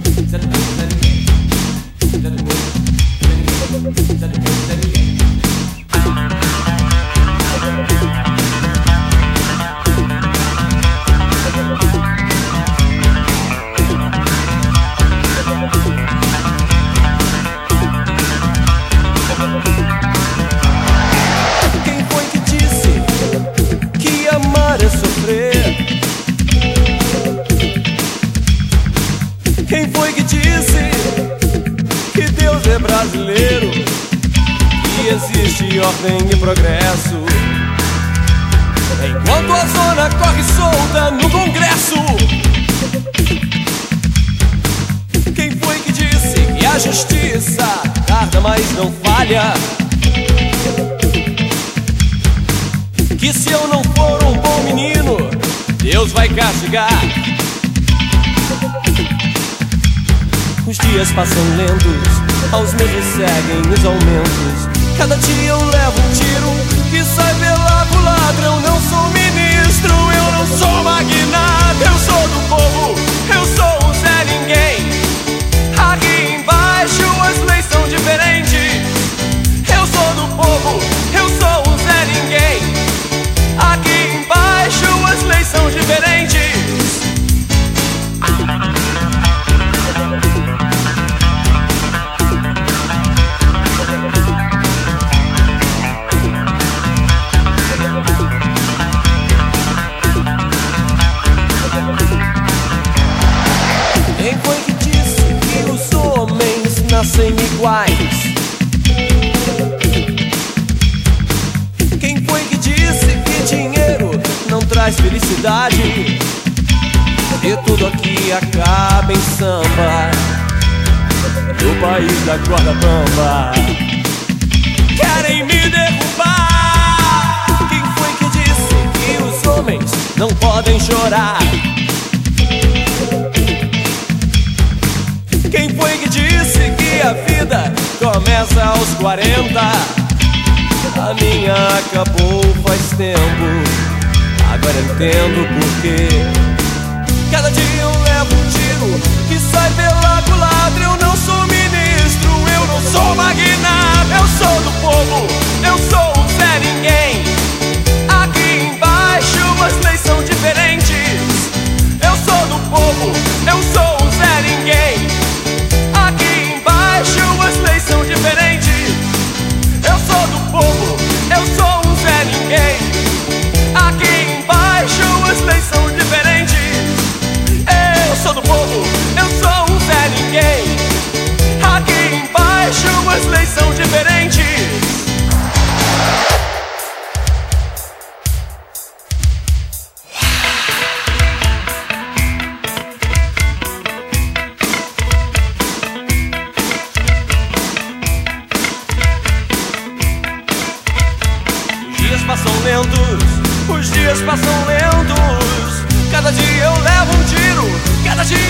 that ordem e progresso. Enquanto a zona corre solta no Congresso. Quem foi que disse que a justiça tarda, mas não falha? Que se eu não for um bom menino, Deus vai castigar. Os dias passam lentos, aos meses seguem os aumentos. Nascem iguais. Quem foi que disse que dinheiro não traz felicidade? E tudo aqui acaba em samba. No país da corda bamba. Querem me derrubar. Quem foi que disse que os homens não podem chorar? Começa aos 40? A minha acabou faz tempo. Agora entendo porquê. Cada dia um diferentes. Os dias passam lentos, os dias passam lentos. Cada dia eu levo um tiro, cada dia